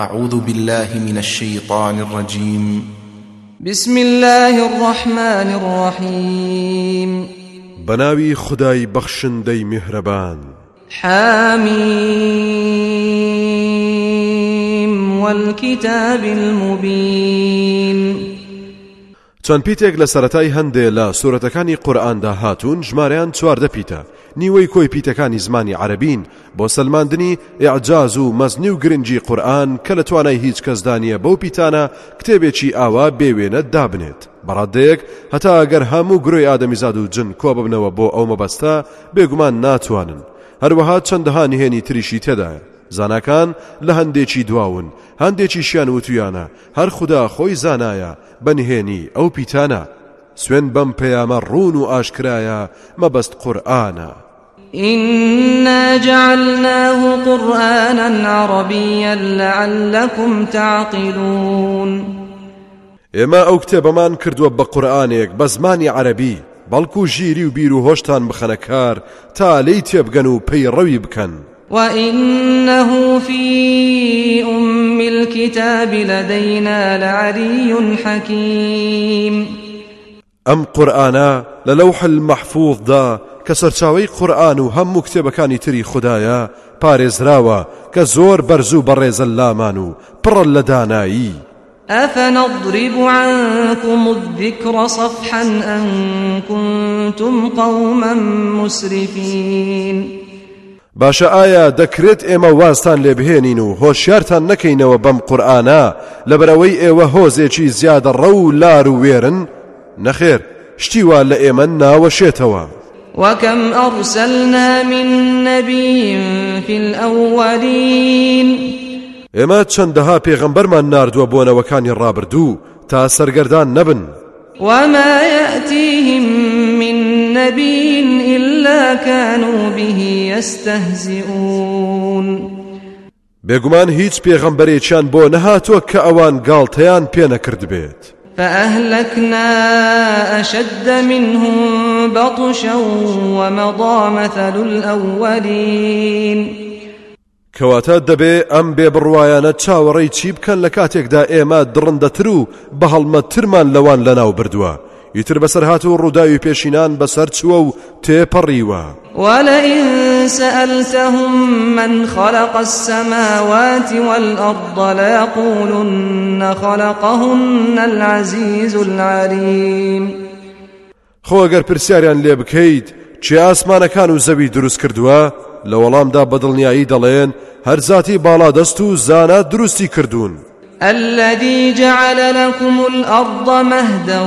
أعوذ بالله من الشيطان الرجيم بسم الله الرحمن الرحيم بناوي خداي بخشن دي مهربان حاميم والكتاب المبين چەند پیتێک لە سەتای هەندێ لە سوورەتەکانی قورآاندا هاتوون ژمارەیان چواردە پیتە نیوەی کۆی پیتەکانی زمانی عربین بۆ سلماندنی عجاز و مەزنی و گرنگی قورآن کە لە توانای هیچ کەسدانە بەو پیتانە کتێبێکی ئاوا بێوێنە دابنێت بەڕادەیەک هەتا ئەگەر هەموو گرۆی ئادەمیزاد و جن کۆ ببنەوە بۆ ئەو مەبەستە بێگومان ناتوانن هەروەها چەندەها نهێنی تریشی تێدایە زانکان لە هەندێکی دواون هەندێکی شیان وتویانە هەر خوددا خۆی زانایە بەنهێنی ئەو پیتانە سوێن بەم پەیامە ڕون و ئاشکرایە مەبەست قورآانە. إنا جعلناه قرآنا عربيا لعلكم تعقلون ئێمە ئەو کتێبەمان کردووە بە قورآانێک بە زمانی عەربی بەڵکو ژیری و بیر و هۆشتان بخەنەکار تا لی تێبگەن و پێی ڕەوی بکەن وإنه في أم الكتاب لدينا لعلي حكيم ئەم قورآانە لە لەوح المەحفوظدا کە سەرچاوی قورآن و هەموو کتێبەکانی تری خوددایە پارێزراوە کە زۆر بەرز و بەڕێزە لامان و پڕە لە دانایی. أفنضرب عنكم الذكر صفحا أن كنتم قوما مسرفين باشە ئایا دەکرێت ئێمە واستان لێبهێنین و هۆشیارتان نەکەینەوە بەم قورآانە لەبەرەوەی ئێوە هۆزێکی زیادە ڕە و لار و وێرن نەخێر شتیوا لە ئێمە ناوەشێتەوە وكم أرسلنا من نبي في الأولين ئێمە چەندەها پێغەمبەرمان ناردووە بۆنەوەکانی ڕابردوو تا سەرگەردان نەبن وما يأتيهم من نبي إلا كانوا به يستهزئون بێگومان هیچ پێغەمبەرێکیان بۆ نەهاتوە کە ئەوان گاڵتەیان پێنەکرد بێت. فأهلكنا أشد منهم بطشا ومضى مثل الأولين کەواتە دەبێ ئەم بێ بڕواایانە چاوەڕێی چی بکەن لە کاتێکدا ئێمە درڕندەتر و بە هەڵمەترمان لەوان لەناو بردووە ئیتر بەسەر هاتو ڕووداوی پێشینان بەسەر چووە و تێپەڕیوە وەلئسەلتەهم من خلق السماوات والأرض ليقولن خلقهن العزيز العليم خۆ ئەگەر پرسیاریان لێ بکەیت چی ئاسمانەکان و زەوی دروست کردووە لە وەڵامدا بەدڵنیایی دەڵێن هەر زاتی باڵا دەست و زانە دروستی کردوون. الذي جعل لكم الأرض مهدا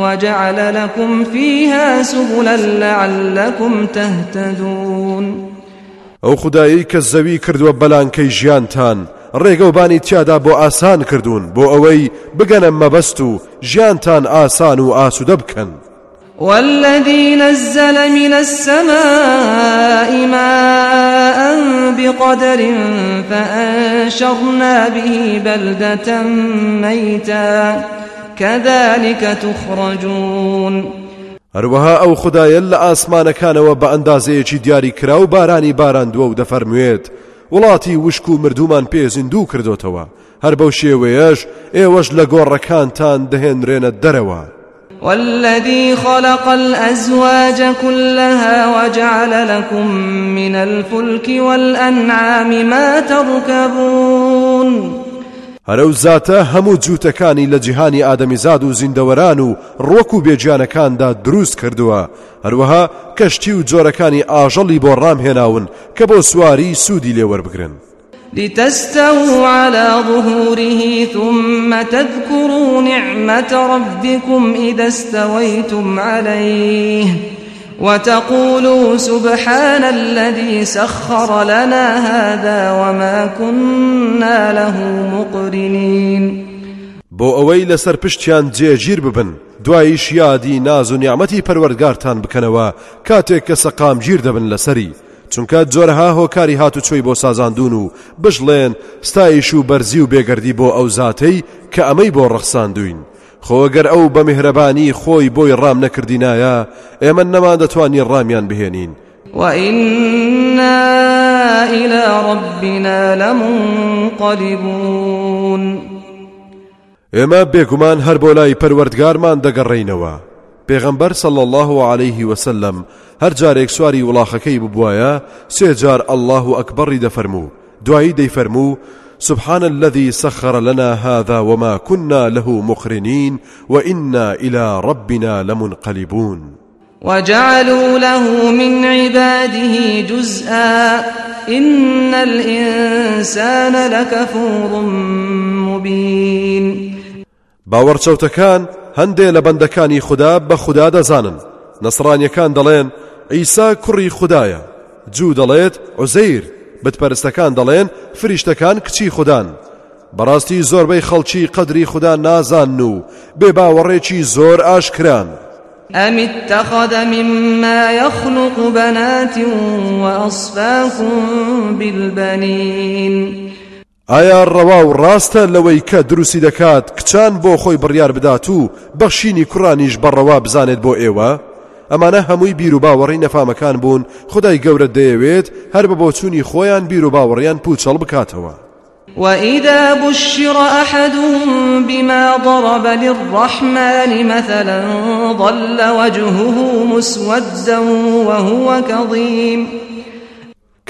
وجعل لكم فيها سبلا لعلكم تهتدون ئەو خدایی کە زەوی کردووە بەلانکەی ژیانتان ڕێگەوبانی تیادا بۆ ئاسان کردوون بۆ ئەوەی بگەنە مەبەست و ژیانتان ئاسان و ئاسوودە بکەن والذي نزل من السماء ماء بقدر فأنشرنا به بلدة ميتا كذلك تخرجون هەروەها ئەو خدایە لە ئاسمانەکانەوە بە ئەندازەیەکی دیاری کرا و بارانی باراندووە و دەفەرموێت وڵاتی وشک و مردومان پێزیندوو کردوتەوە هەر بەو شێوەیەش ئێوەش لە گۆڕەکانتان دەهێنرێنە دەرەوە. والذي خلق الأزواج كلها وجعل لكم من الفلك والأنعام ما تركبون هەرەو زاتە هەموو جووتەکانی لە جیهانی ئادەمیزاد و زیندەوەران و ڕۆک و بێجیانەکاندا دروست کردووە هەروەها کەشتی و جۆرەکانی ئاژەڵی بۆ ڕام هێناون کە بۆ سواری سوودی لێوەربگرن لتستووا على ظهوره ثم تذكروا نعمة ربكم إذا استويتم عليه وتقولوا سبحان الذي سخر لنا هذا وما كنا له مقرنين بۆ ئەوەی لەسەر پشتیان جێگیر ببن دواییش یادی ناز و نیعممەتی پەروەرگارتان بکەنەوە کاتێک کە سەقام گیر دەبن لەسەری چونکە جۆرەها هۆکاری هاتوچۆی بۆ سازاندون و بژڵێن ستایش و بەرزی و بێگردی بۆ ئەو زاتەی کە ئەمەی بۆ ڕەخساندوین خۆگەر ئەو بە میهرەبانی خۆی بۆی ڕام نەکردینایە ئێمە نەمان دەتوانین ڕامیان بهێنین وئنا إلى ربنا لمنقلبون ئێمە بێگومان هەر بۆ لای پەروەردگارمان دەگەڕێینەوە پێغەمبەر سەل الله و عليه وسلم هەر جارێک سواری وڵاخەکەی ببوایە سێجار الله و ئەکبڕی دەفەرموو دوایی دەیفەرموو سبحان الذي سخر لنا هذا وما كنا له مقرنين وإنا إلى ربنا لمنقلبون وجعلوا له من عباده جزءا إن الإنسان لكفور مبين باور چوتەکان هەندێ لە بەندەکانی خوددا بە خوددا دەزانن نەسرانیەکان دەڵێن ئیسا کوڕی خوددایە جوو دەڵێت عزەیر بتپەرستەکان دەڵێن فریشتەکان کچی خوددان بەڕاستی زۆربەی خەڵکی قەدری خوددا نازان و بێ باوەڕێکی زۆر ئاشکران. أم اتخذ مما يخلق بنات وأصفاكم بالبنين ئایا ڕەوا و ڕاستە لەوەی کە دروستی دەکات کچان بۆ خۆی بڕیار بدات و بەخشینی کوڕانیش بەڕەوا بزانێت بۆ ئێوە ئەمانە هەمووی بیر و باوەڕی نەفامەکان بوون خدای گەورە دەیەوێت هەر بە بۆچووی خۆیان بیر و باوەڕیان پوچەڵ بکاتەوە وإذا بشر أحدهم بما ضرب للرحمن مثلا ضل وجهه مسودا وهو كظيم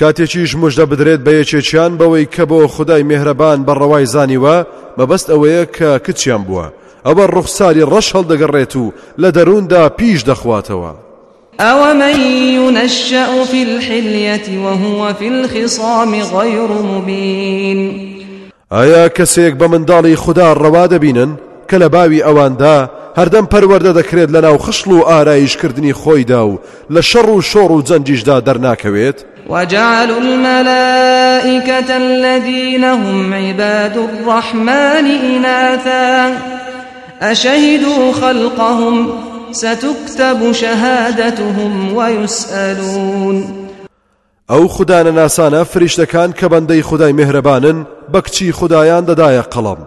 کاتێکیش مژدە بدرێت بە یەکێکیان بەوەی کە بۆ خدای مێهرەبان بەڕەوای زانیوە مەبەست ئەوەیە کە کچیان بووە ئەوە ڕوخساری ڕەش هەڵدەگەڕێت و لە دەرووندا پیش دەخواتەوە ئەوەمە یونەشە و في الحلەتی وهوە في الخصام غير مبين ئایا کەسێک بە منداڵی خوددا ڕەوا دەبینن کە لە باوی ئەواندا هەردەم پەروەەردە دەکرێت لە ناو خشل و ئارایشکردنی خۆیدا و لە شەڕ و شۆڕ و جەنجیشدا دەرناکەوێت وجعلوا الملائكة الذين هم عباد الرحمن إناثا أشهدوا خلقهم ستكتب شهادتهم ويسألون ئەو خوددانە ناسانە فریشتەکان کە بەندەی خدای مهرەبانن بە کچی خدایان دەدایە قەڵم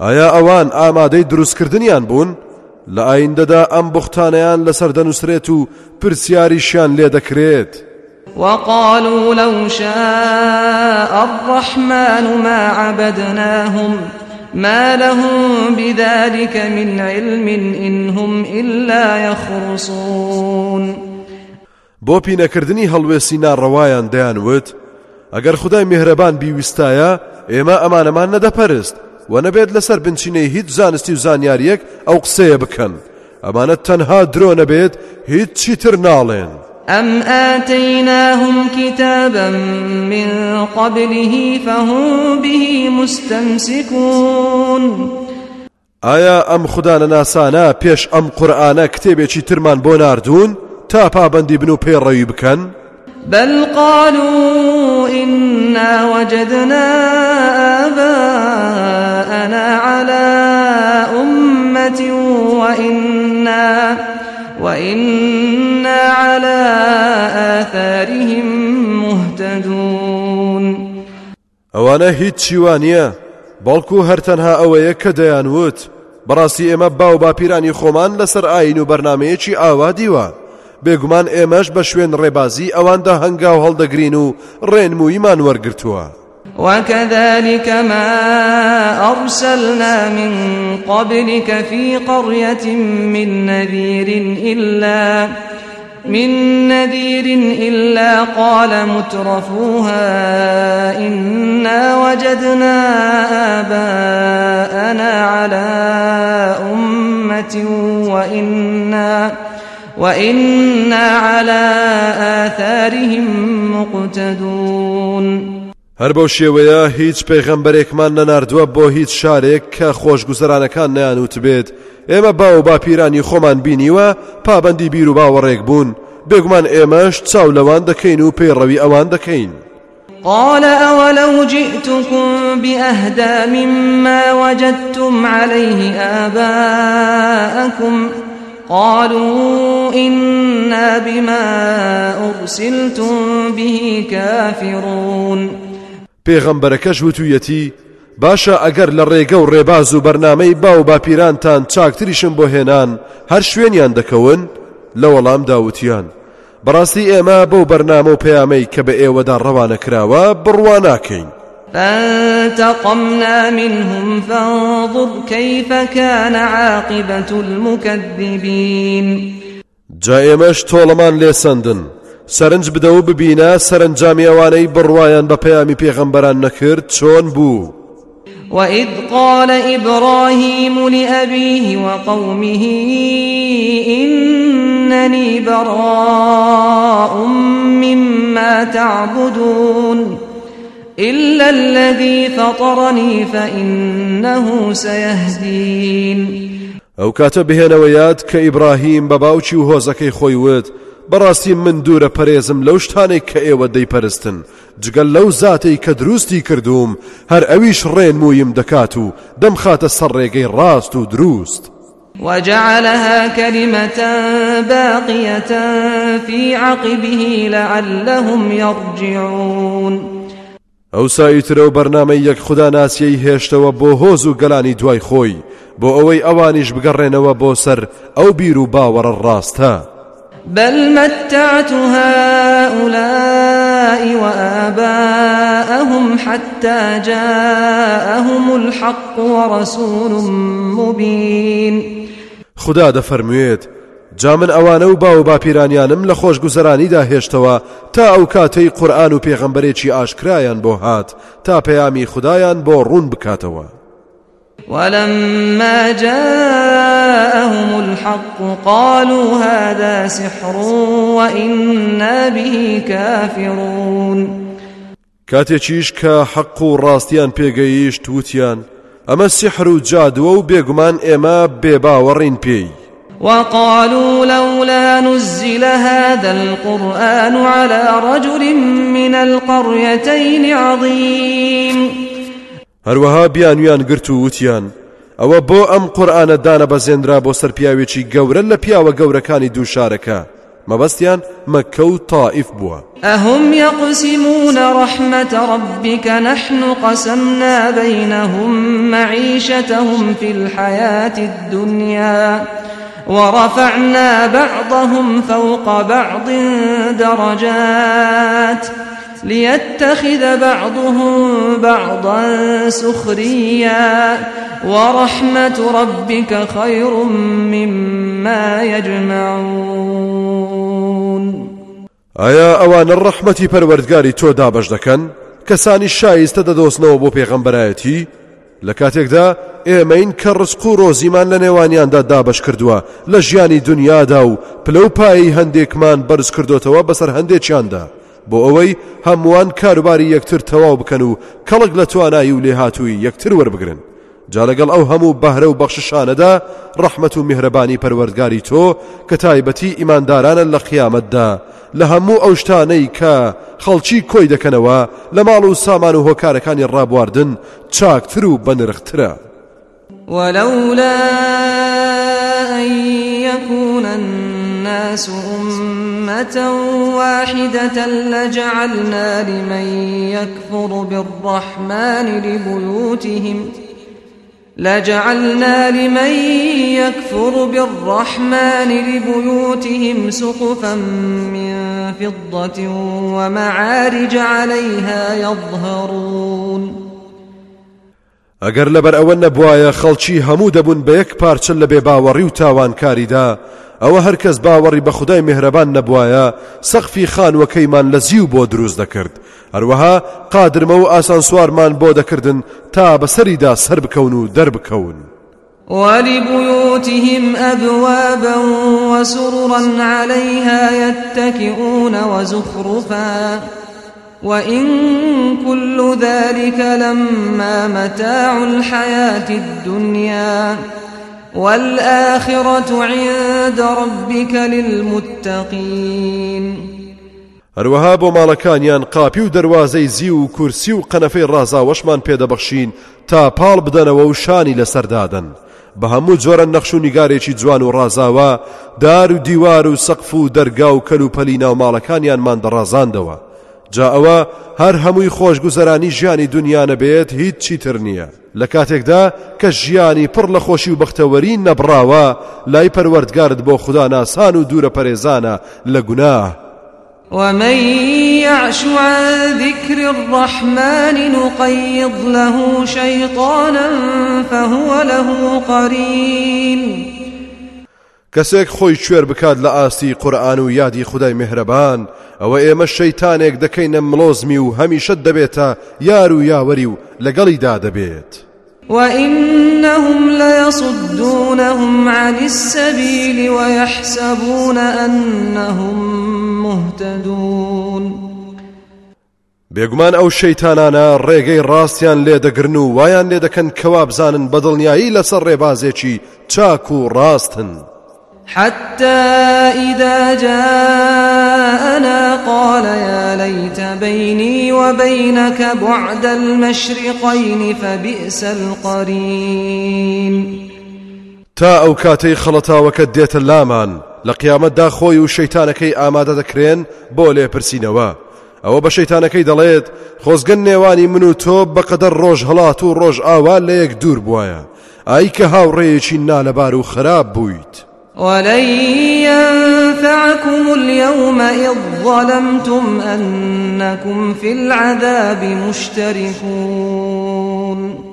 ئایا ئەوان ئامادەی دروستکردنیان بوون؟ لە ئایندەدا ئەم بختانیان لەسەر دەنووسرێت و پرسیاریشیان لێ دەکرێت وقالوا لو شاء الرحمن ما عبدناهم ما لهم بذلك من علم إن هم إلا يخرصون بۆ پینەکردنی هەڵوێسی ناڕەوایان دەیانوت ئەگەر خدای میهرەبان بیویستایە ئێمە ئەمانەمان نەدەپەرست و نەبێت لەسەر بنچینەی هیچ زانستی و زانیاریەک ئەو قسەیە بکەن ئەمانە تەنها درۆ نەبێت هیچ چیتر ناڵێن ئەم ئەتەیناهم کتابم من قبلهی فهم به مستمسكون ئایا ئەم خوددانە ناسانە پێش ئەم قورآانە کتێبێکی ترمان بۆ ناردوون تا پابندی بن و پێڕەوی بکەن؟ بل قالوا إنا وجدنا آباءنا على أمة وإنا وإنا على آثارهم مهتدون ئەوانە هیچ چیوانە بەڵکو هەرتەنها ئەوەیە کە دەیانوت بەڕاستی ئێمە باو باپیرانی خۆمان لەسەر ئاین و بەرنمەیەکی ئاوا دیوە بێگومان ئێمەش بە شوێن ڕێبازی ئەواندا هەنگاو هەڵدەگرین و ڕێنمویمان وەرگرتووە وكذلك ما أرسلنا من قبلك في قرية من نذير إلا من نذير إلا قال مترفوها إنا وجدنا آباءنا على أمة وإنا وإنا على آثارهم مقتدون هەر بەو شێوەیە هیچ پێغەمبەرێکمان نەناردووە بۆ هیچ شارێک کە خۆشگوزەرانەکان نەیانوت بێت ئێمە با و باپیرانی خۆمان بینیوە پابەندی بیر و باوەڕێک بوون بێگومان ئێمەش چاو لەوان دەکەین و پێڕەوی ئەوان دەکەین قال أولو جئتكم بأهدى مما وجدتم عليه آباءكم قالوا إنا بما أرسلتم به كافرون پێغەمبەرەکەش وتویەتی باشە ئەگەر لە ڕێگە و ڕێباز و بەرنمەی با و باپیرانتان چاکتریشم بۆ هێنان هەر شوێنیان دەکەون لە وەڵام داوتیان بەڕاستی ئێمە بەو بەرنامە و پەیامەی کە بە ئێوەدا ڕەوانە کراوە بڕواناکەین فانتقمنا منهم فانظر كيف كان عاقبة المكذبين جائمش طولمان لسندن سرنج بدو ببینا سرنجامی ئەوانەی بڕواان بە پەیامی پێغەمبەران نەکرد چۆن بوو وإذ قال إبراهيم لأبيه وقومه إنني براء مما تعبدون إلا الذي فطرني فإنه سيهدين ئەو کاتە بهێنەوەیات کە ئیبراهیم بە باوکی و هۆزەکەی خۆی وت بەڕاستی من دوورە پەرێزم لەو شتانێک کە ئێوە دەیپەرستن جگەل لەو زاتەی کە دروستی کردووم هەر ئەویش ڕێنمویم دەکات و دەم خاتە سەر ڕێگەی ڕاست و دروست. وجعلها كلمة باقية في عقبه لعلهم يرجعون ئەوساییترە و بەرنمەی یەک خوددا ناسیەی هێشتەوە بۆ هۆز و گەلانی دوای خۆی بۆ ئەوەی ئەوانیش بگەڕێنەوە بۆ سەر ئەو بیر و باوەڕە ڕاستە بل متعت هؤلاء وآباءهم حتى جاءهم الحق ورسول مبين خدا دەفەرموێت جا من ئەوانە و باو باپیرانیانم لە خۆش گوزەرانیدا هێشتەوە تا ئەو کاتەی قورآن و پێغەمبەرێکی ئاشکرایان بۆ هات تا پەیامی خدایان بۆ ڕوون بکاتەوە ولما جاءهم الحق قالوا هذا سحر وإنا به كافرون کاتێکیش کە حەق و ڕاستیان پێگەیشت وتیان ئەمە سحر و جادووە و بێگومان ئێمە بێباوەڕین پێی وقالوا لولا نزل هذا القرآن على رجل من القريتين عظيم هەروەها بیانویان گرت و وتیان ئەوە بۆ ئەم قورآانە دانە بەزێنرا بۆ سەرپیاوێکی گەورە لە پیاوە گەورەکانی دوو شارەکە مەبەستیان مەکە و تائیف بووە ئەهم یەقسیمونە ڕەحمەتە ڕبیکە نەحن و قەسم نابینەهم مەعیشەتەهم في الحياة الدنيا ورفعنا بعضهم فوق بعض درجات ليتخذ بعضهم بعضا سخريا ورحمة ربك خير مما يجمعون ئایا ئەوانە ڕەحمەتی پەروەردگاری تۆ دابش دەکەن کەسانی شایستە دەدۆستنەوە بۆ پێغەمبەرایەتی لە کاتێکدا ئێمەین کە ڕسق و ڕۆزیمان لە نێوانیاندا دابش کردووە لە ژیانی دنیادا و پلە و پایی هەندێکمان بەرز کردوتەوە بەسەر هەندێکیاندا بۆ ئەوەی هەمووان کاروباری یەکتر تەواو بکەن و کەڵک لە توانایی و لێهاتووی یەکتر وەربگرن جا لەگەڵ ئەو هەموو بەهرە و بەخششانەدا ڕەحمەت و میهرەبانی پەروەردگاری تۆ کە تایبەتی ئیماندارانە لە قیامەتدا لە هەموو ئەو شتانەی کە خەڵکی کۆی دەکەنەوە لە ماڵ و سامان و هۆکارەکانی ڕابواردن چاکتر و بەنرخترە وەلەولا یەکوونەن الناس أمة واحدة لجعلنا لمن يكفر بالرحمن لبيوتهم ۖ لجعلنا لمن يكفر بالرحمن لبيوتهم سقفا من فضة ومعارج عليها يظهرون ئەگەر لەبەر ئەوە نەبوایە خەڵکی هەموو دەبوون بە یەک پارچە لە بێ باوەڕی و تاوانکاریدا ئەوە هەرکەس باوەڕی بە خودای مهرەبان نەبوایە سەخفی خانوەکەیمان لە زیو بۆ دروست دەکرد هەروەها قادرمە و ئاسان سوارمان بۆ دەکردن تا بەسەریدا سەر بکەون و دەربکەون ولبيوتهم أبوابا وسررا عليها يتكئون وزخرفا وإن كل ذلك لما متاع الحياة الدنيا والآخرة عند ربك للمتقين هەروەها بۆ ماڵەکانیان قاپی و دەواازەی زی و کورسی و قەنەفەی ڕازاوەشمان پێدەبەخشین تا پاڵ بدەنەوە و شانی لەسەردادەن بە هەموو جۆرە نەخش و نیگارێکی جوان و ڕازاوە دار و دیوار و سەقف و دەرگا و کەل و پەلی ناو ماڵەکانیانمان دەڕازاندەوە جا ئەوە هەر هەمووی خۆشگوزەرانی ژیانی دنیاە بێت هیچ چیتر نییە لە کاتێکدا کە ژیانی پڕ لە خۆشی و بەختەوەری نەبراوە لای پەروەردگارت بۆ خوددا ناسان و دوورە پەرێزانە لە گوناه ومن يعش عن ذكر الرحمن نقيض له شيطانا فهو له قرين کەسێک خۆی کوێر بکات لە ئاستی قورآن و یادی خدای مهرەبان ئەوە ئێمە شەیتانێک دەکەینە ملۆزمی و هەمیشە دەبێتە یار و یاوەری و لەگەڵیدا دەبێت وإنهم ليصدونهم عن السبيل ويحسبون أنهم مهتدون بێگومان ئەو شەیتانانە ڕێگەی ڕاستیان لێدەگرن و وایان لێدەکەن کەوا بزانن بەدڵنیایی لەسەر ڕێبازێکی چاک و ڕاستن. حتى إذا جاءنا قال يا ليت بيني وبينك بعد المشرقين فبئس القرين تا ئەو کاتەی خەڵەتاوەکە دێتە لامان لە قیامەتدا خۆی و شەیتانەکەی ئامادە دەکرێن بۆ لێپرسینەوە ئەوە بە شەیتانەکەی دەڵێت خۆزگەن نێوانی من و تۆ بەقەدەر ڕۆژ هەڵات و ڕۆژ ئاوا لە یەک دوور بواە ئای کە هاوڕێیەکی نالەبار و خراپ بوویت. ولن ينفعكم اليوم إذ ظلمتم أنكم في العذاب مشتركون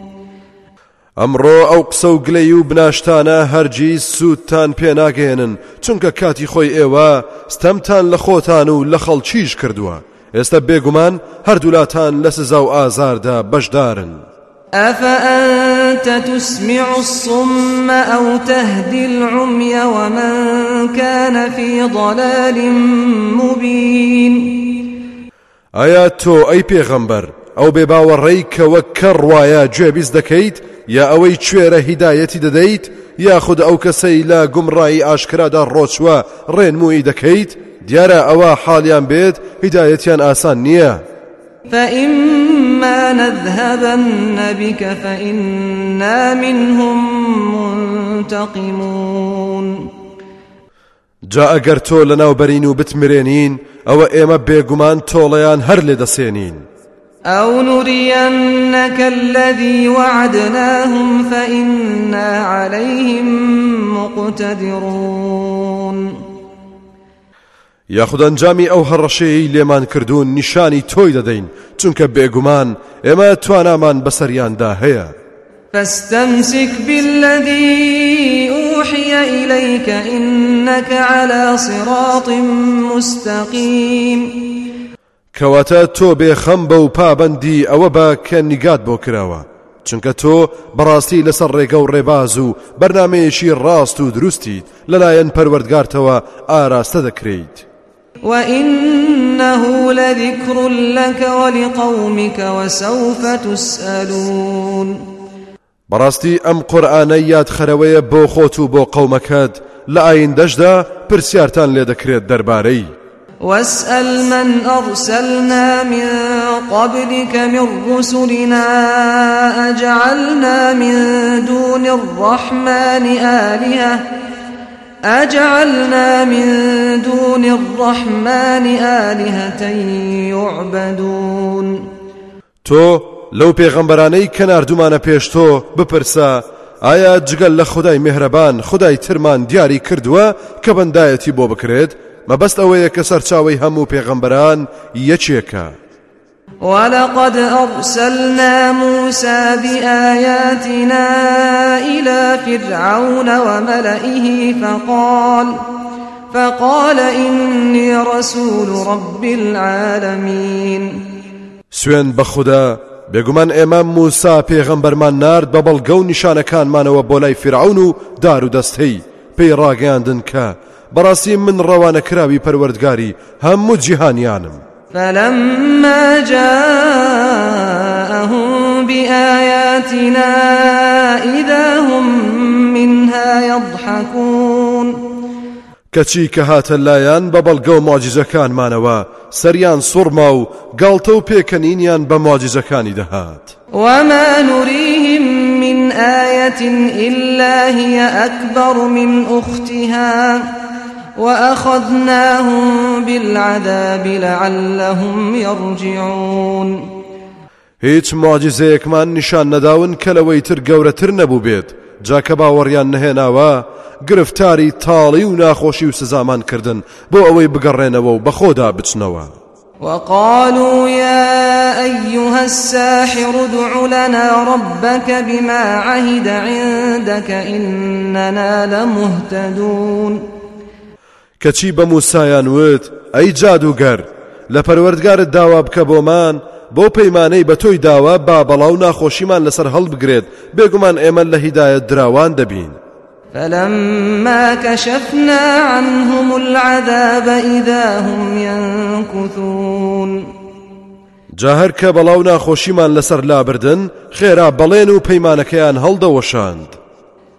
ئەمڕۆ ئەو قسە و گلەی و بناشتانە هەرگیز سوودتان پێناگەێنن چونکە کاتی خۆی ئێوە ستەمتان لە خۆتان و لە خەڵ چیش کردووە ئێستا بێگومان هەردوولاتان لە سزا و ئازاردا بەشدارن. أفأنت تسمع الصم أو تهدي العمي ومن كان في ضلال مبين ئایا تۆ ئەی پێغەمبەر ئەو بێ باوەڕێی کەوە کەڕ وایە گوێبیست دەکەیت یا ئەوەی کوێرە هیدایەتی دەدەیت یاخود ئەو کەسەی لە گومڕایی ئاشکرادا ڕۆچوە ڕێنمویی دەکەیت دیارە ئەوە حالیان بێت هیدایەتیان ئاسان نییە فئیم إما نذهبن بك فإنا منهم منتقمون جا ئەگەر تۆ لەناوبەرین و بتمرێنین ئەوە ئێمە بێگومان تۆڵەیان هەر لێ دەسێنین ئەو نوریەنەکە الذي وعدناهم فإنا عليهم مقتدرون یاخود ئەنجامی ئەو هەڕەشەی لێمان کردوون نیشانی تۆی دەدەین چونکە بێگومان ئێمە توانامان بەسەریاندا هەیە فاستمسك بالذي أوحي إليك إنك على صراط مستقيم كواتا تو بخم بو پابندی او با كنگات بو کراوا چونکە تۆ بەڕاستی لەسەر ڕێگە و ڕێباز و بەرنمەیەشی ڕاست و دروستی لەلایەن پەروەردگارتەوە ئاراستە دەکرێت. وإنه لذكر لك ولقومك وسوف تسألون بەڕاستی ئەم قورآانە یادخەرەوەیە بۆ خۆت و بۆ قەومەکەت لە ئایندەشدا پرسیارتان لێ دەکرێت دەربارەی واسأل من أرسلنا من قبلك من رسلنا أجعلنا من دون الرحمن آلهة أجعلنا من دون الرحمن آلهة يعبدون تو لو پیغمبرانەی کەناردومانە پێش تۆ بپرسە ئایا جگەل لە خدای مهرەبان خدای ترمان دیاری کردووە کە بەندایەتی بۆ بکرێت مەبەست ئەوەیە کە سەرچاوی هەموو پێغەمبەران یەکێکە. ولقد أرسلنا موسى بآياتنا إلى فرعون وملئه فقال فقال إني رسول رب العالمين سوين بخدا بێگومان ئێمە موسا پێغەمبەرمان نرد بە بەڵگە و نیشانەکانمانەوە بۆ لای فرعون و دار و دەستهی پێی ڕاگەاندن کە بەڕاستی من ڕەوانەکراوی پەروەردگاری هەموو جیهانیانم فلما جاءهم بآياتنا إذا هم منها يضحكون کەچی کە هاتە لایەن بە بەڵگە و ماجزەکانمانەوە سەریان سوورما و گاڵتە و پێکەنینیان بە ماجزەکانی دەهات وما نريهم من آية إلا هي أكبر من أختها وأخذناهم بالعذاب لعلهم يرجعون هیچ ماجزەیەکمان نیشان نەداون کە لەوەی تر گەورەتر نەبوو بێت جاکە باوەڕیان نەهێناوە گرفتاری تاڵی و ناخۆشی و سزامان کردن بۆ ئەوەی بگەڕێنەوە و بەخۆدا بچنەوە وقالوا يا أيها الساحر ادع لنا ربك بما عهد عندك إننا لمهتدون کەچی بە موسایان وت ئەی جادوگەر لە پەروەردگارت داوا بکە بۆمان بۆ پەیمانەی بە تۆی داوە با بەڵاو ناخۆشیمان لەسەر هەڵبگرێت بێگومان ئێمە لە هیدایەت دراوان دەبین فلما كشفنا عنهم العذاب إذا هم ينكثون جاهر کە بەڵاو ناخۆشیمان لەسەر لابردن خێرا بەڵێن و پەیمانەکەیان هەڵدەوەشاند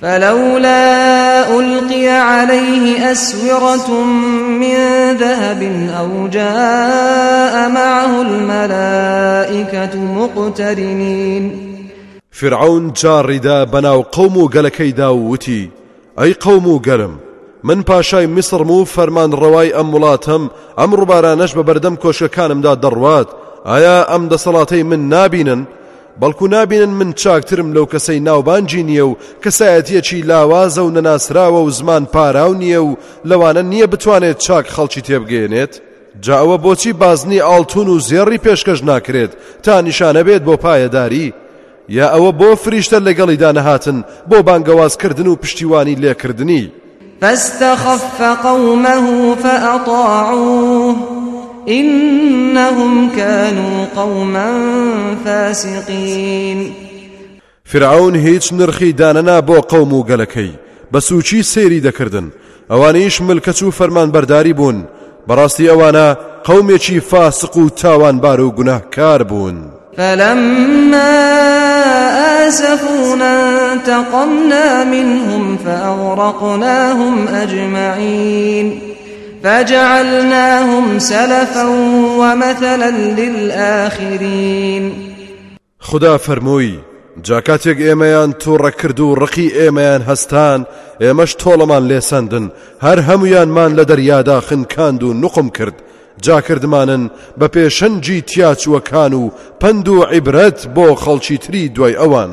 فلولا ألقي عليه أسورة من ذهب أو جاء معه الملائكة مقترنين فرعون جاڕیدا بەناو قوم و گەلەکەیدا وتی ئەی قوم و گەرم من پاشای میسرم و فەرمان ڕەوای ئەم وڵاتم ئەم ڕووبارانەش بە بەردەم کۆشەکانمدا دەڕوات ئایا ئەم دەسەڵاتەی من نابینن؟ بەڵکو نابینن من چاکترم لەو کەسەی ناوبانجی نییە و کەسایەتیەکی لاوازە و نەناسراوە و زمان پاراو نییە و لەوانە نییە بتوانێت چاک خەڵکی تێبگەێنێت جاوە بۆچی بازنی ئاڵتون و زێڕی پێشکەش ناکرێت تا نیشانە بێت بۆ پایەداری یا ئەوە بۆ فریشتە لەگەڵی دانەهاتن بۆ بانگەوازکردن و پشتیوانی لێکردنی فاستخف قومه فأطاعوه إنهم كانوا قوما فاسقين فرعون هیچ نرخی دانەنا بۆ قەوم و گەلەکەی بە سوچی سێری دەکردن ئەوانەیش ملکەچ و فەرمانبەرداری بوون بەڕاستی ئەوانە قەومێکی فاسق و تاوانبار و گوناهکار بوون فلما آسفونا انتقمنا منهم فأغرقناهم أجمعين فجعلناهم سلفا ومثلا للآخرين خدا فرمووی جاکاتێک ئێمەیان تووڕە کرد و ڕقی ئێمەیان هەستان ئێمەش تۆڵەمان لێسەندن هەر هەمویانمان لە دەریادا خنکاند و نوقم کرد جاکردمانن بە پێشەنجی تیاچوەکان و پند و عیبرەت بۆ خەڵکی تری دوای ئەوان.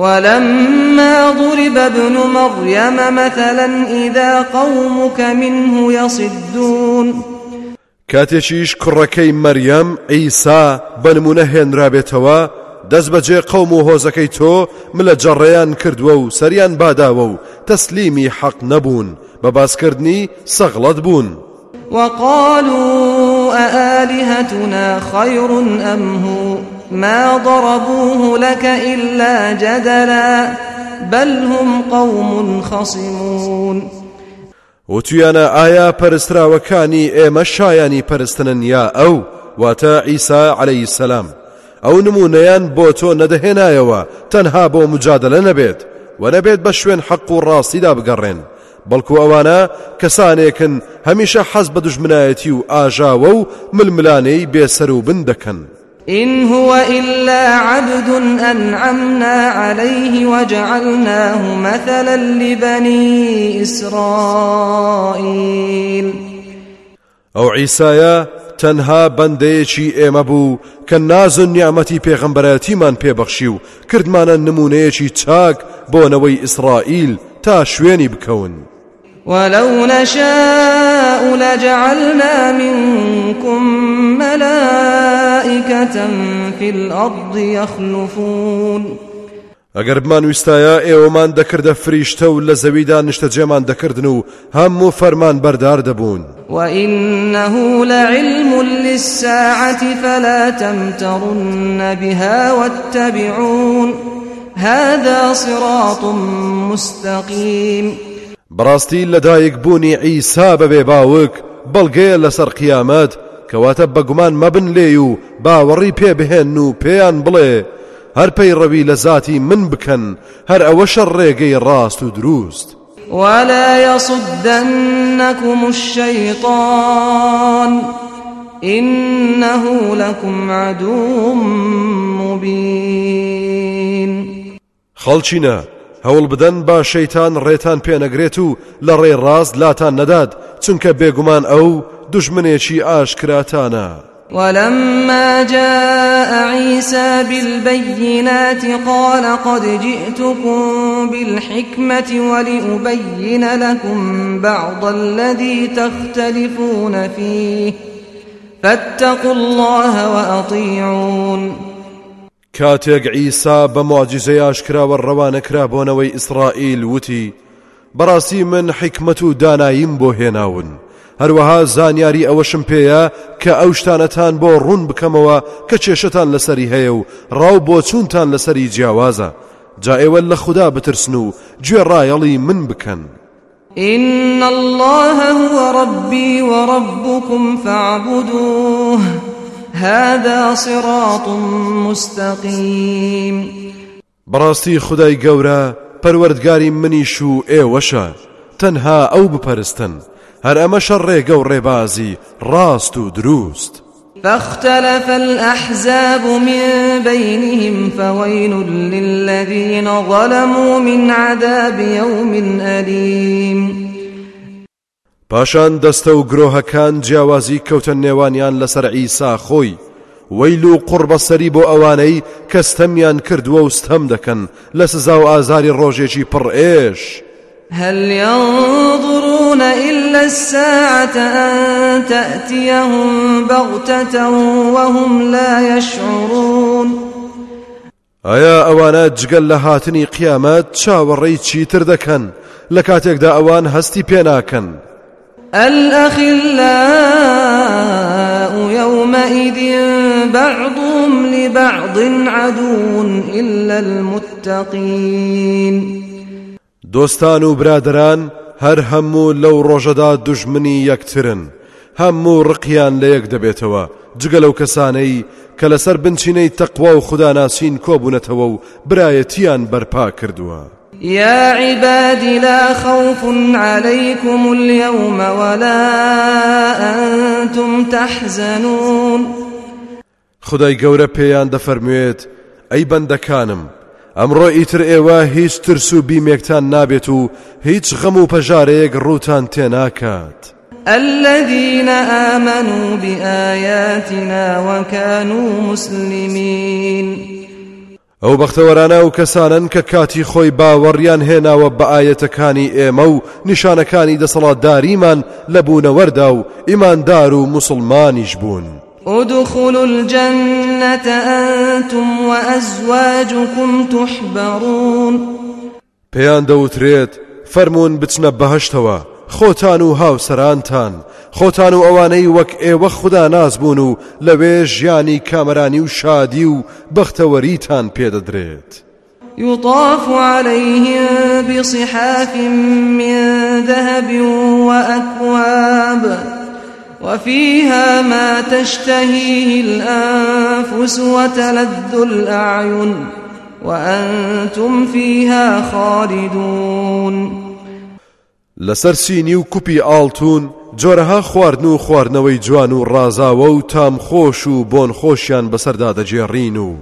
ولما ضرب ابن مريم مثلا إذا قومك منه يصدون کاتێکیش کوڕەکەی مەریەم ئەیسا بەنمونە هێنرابێتەوە دەست بەجێ قەوم و هۆزەکەی تۆ ملە جەڕێیان کردووە و سەریان باداوە و تەسلیمی حەق نەبوون بە باسکردنی سەغڵەت بوون وقالوا أآلهتنا خير أم هو ما ضربوه لك إلا جدلا بل هم قوم خصمون وتویانە ئایا پەرستراوەکانی ئێمە شایانی پەرستنن یا ئەو واتە ئیسا عليهەی سەسلام ئەو نمونەیان بۆ تۆ نەدەهێنایەوە تەنها بۆ مجادلە نەبێت و نەبێت بە شوێن حەق و ڕاستیدا بگەڕێن بەڵکو ئەوانە کەسانێکن هەمیشە حەز بە دژمنایەتی و ئاژاوە و ململانەی بێسەر و بن دەکەن. إن هو إلا عبد أنعمنا عليه وجعلناه مثلا لبني إسرائيل أو عيسايا تەنها بەندەیەکی ئێمە بوو کە نازن نیامەتی پێغەمبەتیمان پێبەخشی و کردمانە نمونەیەکی چاک بۆنەوەی ئیسرائیل تا شوێنی بکەون. ولو نشاء لجعلنا منكم ملائكة في الأرض يخلفون ئەگەر بمان ویستایە ئێوەمان دەکردە فریشتە و لە زەویدا نیشتە جێمان دەکردن و هەموو فەرمان بەردار دەبوون وإنه لعلم للساعة فلا تمترن بها واتبعون هذا صراط مستقيم بەڕاستی لەدایک بوونی ئیسا بەبێ باوک بەڵگەیە لەسەر قیامەت کەواتە بەگومان مەبن لێ و باوەڕی پێ بهێن و پێیان بڵێ هەر پەیڕەوی لە ذاتی من بکەن هەر ئەوەشە ڕێگەی ڕاست و دروست ولا يصدنكم الشيطان إنه لكم عدو مبين خلچنا هەوڵ بدەن با شەیتان ڕێتان پێنەگرێت و لە ڕێ ڕاست لاتان نەدات چونکە بێگومان ئەو دژمنێکی ئاشکراتانە. ولما جاء عيسى بالبينات قال قد جئتكم بالحكمة ولأبين لكم بعض الذي تختلفون فيه فاتقوا الله وأطيعون کاتێک ئیسا بە معجززەی ئاشکراوە ڕەوانەکرا بۆنەوەی ئیسرائیل وتی بەڕاستی من حکمت و داناییم بۆ هێناون هەروەها زانیاری ئەوەشم پێەیە کە ئەو شتانەتان بۆ ڕوون بکەمەوە کە کێشتان لەسەری هەیە و ڕاو بۆ چونتان لەسەری جیاوازە جا ئێوە لە خوددا بترسن و گوێ ڕایەڵی من بکەن إن الله هو ربي وربكم فاعبدوه هذا صراط مستقيم براستي خداي گەورە پەروەردگاری منیش و ئێوەشە تەنها ئەو بپەرستن هەر ئەمەشە ڕێگە و ڕێبازی ڕاست و دروست فاختلف الأحزاب من بينهم فويل للذين ظلموا من عذاب يوم أليم پاشان دەستە و گرۆهەکان جیاوازی کەوتە نێوانیان لەسەر ئیسا خۆی وەیل و قڕ بەسەری بۆ ئەوانەی کەستەمیان کردووە و ستەم دەکەن لە سزا و ئازاری ڕۆژێکی پڕئێش هل ينظرون إلا الساعة أن تأتيهم بغتة وهم لا يشعرون ئایا ئەوانە جگەل لە هاتنی قیامەت چاوەڕێی چیتر دەکەن لە کاتێکدا ئەوان هەستی پێناکەن الأخلاء يومئذ بعضهم لبعض عدو إلا المتقين دۆستان و برادران هەر هەموو لەو ڕۆژەدا دوژمنی یەکترن هەموو ڕقیان لە یەک دەبێتەوە جگە لەو کەسانەی کە لەسەر بنچینەی تەقوا و خوداناسین کۆبوونەتەوە و برایەتیان بەرپا کردووە. يا عباد لا خوف عليكم اليوم ولا أنتم تحزنون خدای گەورە پێیان دەفەرموێت ئەی بەندەکانم ئەمڕۆ ئیتر ئێوە هیچ ترس و بیمێکتان نابێت و هیچ غەم و پەژارەیەک ڕووتان تێناکات الذين آمنوا بآياتنا وكانوا مسلمين ئەو بەختەوەرانە و کەسانن کە کاتی خۆی باوەڕیان هێناوە بە ئاەتەکانی ئێمە و نیشانەکانی دەسەڵاتداریمان لە بوونەوەردا و ئیماندار و مسلمانیش بوون. ادخلوا الجنة أنتم وأزواجكم تحبرون پیان دەوترێت فەرمونون بچنە بەهشتەوە خۆتان و هاوسەرانتان خۆتان و ئەوانەی وەک ئێوە خوددا نازبوون و لەوێ ژیانی کامەرانی و شادی و بەختەوەریتان پێدەدرێت يطاف عليهم بصحاف من ذهب وأكواب وفيها ما تشتهيه الأنفس وتلذ الأعين وأنتم فيها خالدون لەسەر سینی و کوپی ئالتون جۆرەها خواردن و خواردنەوەی جوان و ڕازاوە و تام خۆش و بۆن خۆشیان بەسەردا دەجێڕین و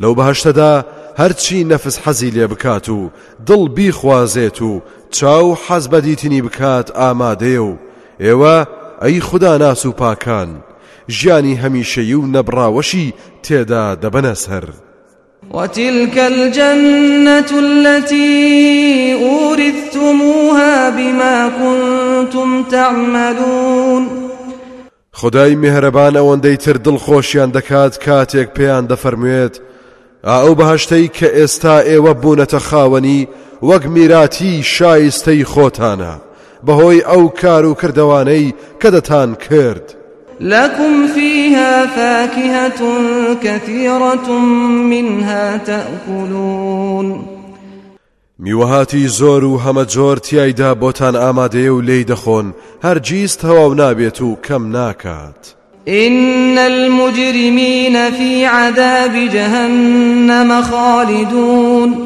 لەو بەهشتەدا هەرچی نەفس حەزی لێ بکات و دڵ بیخوازێت و چاو حەز بەدیتنی بکات ئامادەێ و ئێوە ئەی خوددا ناس و پاکان ژیانی هەمیشەی و نەبراوەشی تێدا دەبەنە سەر. وتلك الجنة التي أورثتموها بما كنتم تعملون خدای مهرەبان ئەوەندەی تر دڵخۆشیان دەکات کاتێک پێیان دەفەرموێت ئەو بەهشتەی کە ئێستا ئێوە بوونەتە خاوەنی وەک میراتی شایستەی خۆتانە بەهۆی ئەو کار و کردوانەی کە دەتان کرد. لكم فيها فاكهة كثيرة منها تأكلون میوەهاتی زۆر و هەمە جۆر تایدا بۆتان ئامادەیە و لێی دەخۆن هەرگیز تەواو نابێت و کەم ناکات. إن المجرمين في عذاب جهنم خالدون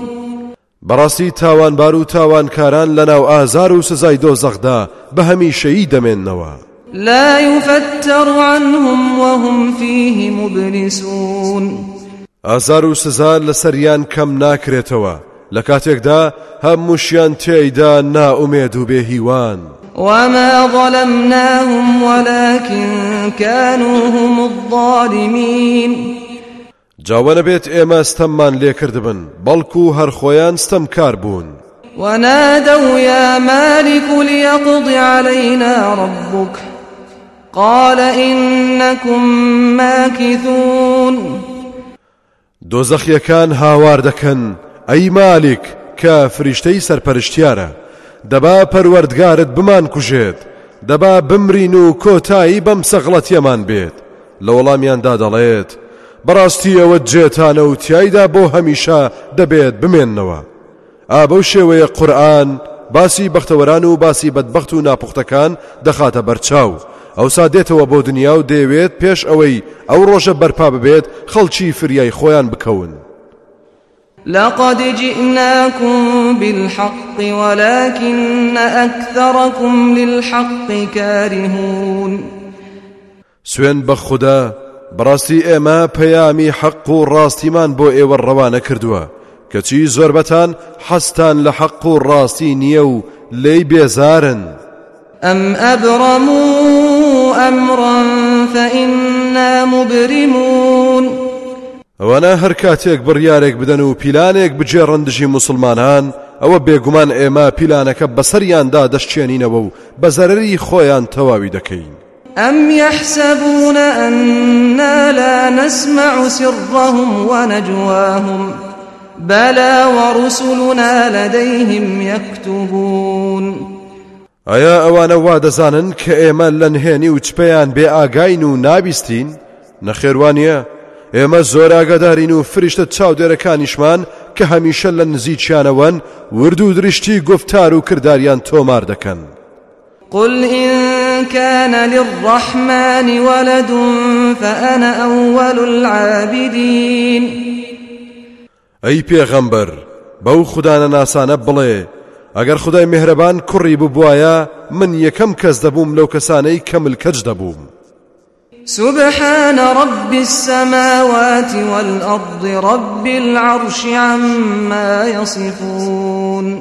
بەڕاستی تاوانبار و تاوانکاران لەناو ئازار و سزای دۆزەخدا بە هەمیشەیی دەمێننەوە. لا يفتر عنهم وهم فيه مبلسون ئازار و سزار لە سەریان کەم ناکرێتەوە لە کاتێکدا هەمووشیان تێیدا ناومێد و بێهیوان وما ظلمناهم ولكن كانوا هم الظالمين جاوەنە بێت ئێمە ستەممان لێکردبن بەڵکو هەر خۆیان ستەمکار بوون ونادوا يا مالك ليقض علينا ربك قال إنكم ماكثون دۆزەخیەکان هاوار دەکەن ئەی مالک کە فریشتەی سەرپەرشتیارە دەبا پەروەردگارت بمان کوژێت دەبا بمرین و کۆتایی بەم سەغڵەتیەمان بێت لە وەڵامیاندا دەڵێت بەڕاستی ئەوە جێتانە و تایدا بۆ هەمیشە دەبێت بمێننەوە ئابەو شێوەیە قورآن باسی بەختەوەران و باسی بەدبەخت و ناپوختەکان دەخاتە بەرچاو. ئەوسا دێتەوە بۆ دنیا و دەیەوێت پێش ئەوەی ئەو ڕۆژە بەرپا ببێت خەڵکی فریای خۆیان بکەون. لقد جئناكم بالحق ولكن أكثركم للحق كارهون سوين بخدا براستي ئێمە پەیامی حەق و ڕاستیمان بۆ ئێوە ڕەوانە کردووە کەچی زۆربەتان حەستان لە حەق و ڕاستی نییە و لی بێزارن ئەم ئەبڕەمون ئەمڕۆن فەئنا مبرمون ئەوانە هەر کاتێک بڕیارێک بدەن و پیلانێک بجێ ڕندژی مسلمانان ئەوە بێگومان ئێمە پیلانەکە بەسەریاندا دەشتێنینەوە و بەزەرری خۆیان تەواوی دەکەین. أم يحسبون أنا لا نسمع سرهم ونجواهم بلى ورسلنا لديهم يكتبون ئایا ئەوانە وا دەزانن کە ئێمە لەنهێنی و چپەیان بێ ئاگاین و نابیستین نەخێوانە ئێمە زۆر ئاگادارین و فریشتە چاودێرەکانیشمان کە هەمیشە لە نزیکیانەوەن ورد و درشتی گفتار و کرداریان تۆمار دەکەن قل إن كان للرحمن ولد فأنا أول العابدين أي پیغمبر بەو خوددانە ناسانە بڵێ ئەگەر خدای مهرەبان کوڕی ببوایە من یەکەم کەس دەبووم لەو کەسانەی کەمل کەج دەبووم سبحان رب السماوات والأرض رب العرش عما يصفون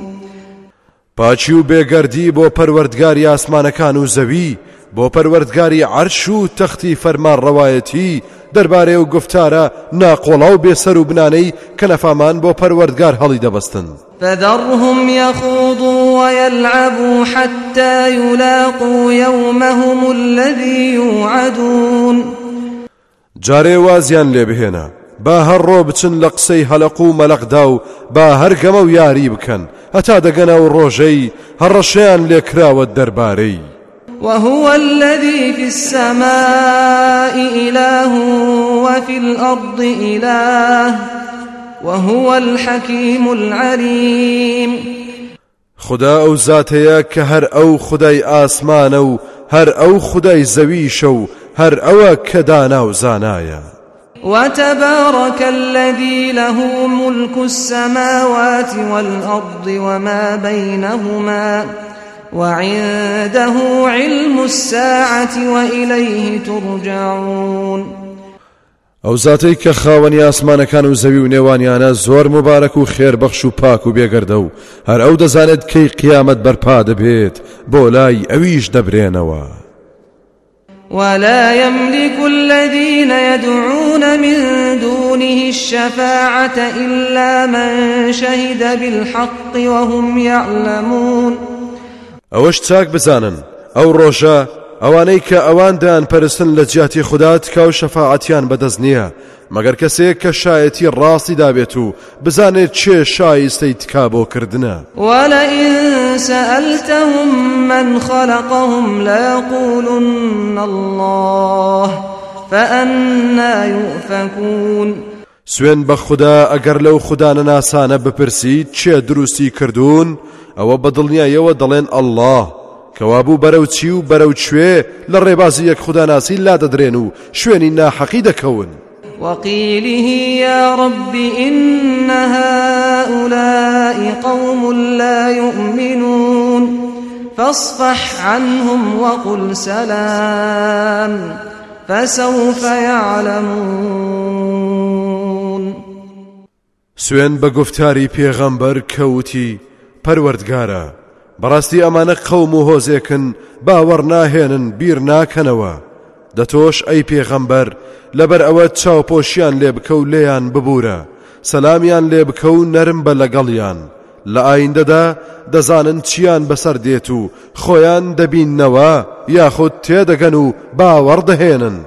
پاچی و بێگەردی بۆ پەروەردگاری ئاسمانەکان و زەوی بۆ پەروەردگاری عەرش و تەختی فەرمان ڕەوایەتی دەربارێ و گفتارە ناقۆڵا و بێسەر و بنانەی کە نەفامان بۆ پەروەردگار هەڵی دەبەستن فذرهم يخوضوا ويلعبوا حتى يلاقوا يومهم الذي يوعدون جارێ وازیان لێ بهێنە با هەڕۆ بچن لە قسەی هەلق و مەلەقدا و با هەرگەمە و یاری بکەن هەتا دەگەنە و ڕۆژەی هەڕەشیان لێکراوە دەربارەی وهو الذي في السماء إله وفي الأرض إله وهو الحكيم العليم خدا ئەو زاتەیە کە هەر ئەو خدای ئاسمانە و هەر ئەو خدای زەویشە و هەر ئەوە کە دانا و زانایە وتبارك الذي له ملك السماوات والأرض وما بينهما وعنده علم الساعة وإليه ترجعون ئەو زاتەی کە خاوەنی ئاسمانەکان و زەوی و نێوانیانە زۆر مبارەک و خێربەخش و پاک و بێگەردە و هەر ئەو دەزانێت کەی قیامەت بەرپا دەبێت بۆ لای ئەویش دەبرێنەوە. ولا يملك الذين يدعون من دونه الشفاعة إلا من شهد بالحق وهم يعلمون ئەوەش چاک بزانن ئەو ڕۆژە ئەوانەی کە ئەواندان پەرستن لە جیاتی خودات کاو شەفاعەتیان بەدەست نییە مەگەر کەسێک کە شایەتی ڕاستی دابێت و بزانێت چێ شایستەی تکا بۆکردنە وەلئسەلتەهم من خەلقهم لەقولن الله فأنا يؤفكون سوێن بە خوددا ئەگەر لەو خوددانە ناسانە بپرسیت چێ دروستی کردوون؟ ئەوە بەدڵنیایەوە دەڵێن ئەله کەوابوو بەرەو چی و بەرەو کوێ لە ڕێبازی یەک خوداناسی لا دەدرێن و شوێنی ناحەقی دەکەون وقيله يا رب إن هؤلاء قوم لا يؤمنون فاصفح عنهم وقل سلام فسوف يعلمون سوين بقفتاري پیغمبر كوتي پەروەردگارە بەڕاستی ئەمانە قەوم و هۆزێکن باوەڕ ناهێنن بیر ناکەنەوە دەتۆش ئەی پێغەمبەر لەبەر ئەوە چاوپۆشیان لێ بکە و لێیان ببوورە سەلامیان لێ بکە و نەرم بە لەگەڵیان لە ئایندەدا دەزانن چیان بەسەر دێت و خۆیان دەبینەوە یاخود تێدەگەن و باوەڕ دەهێنن.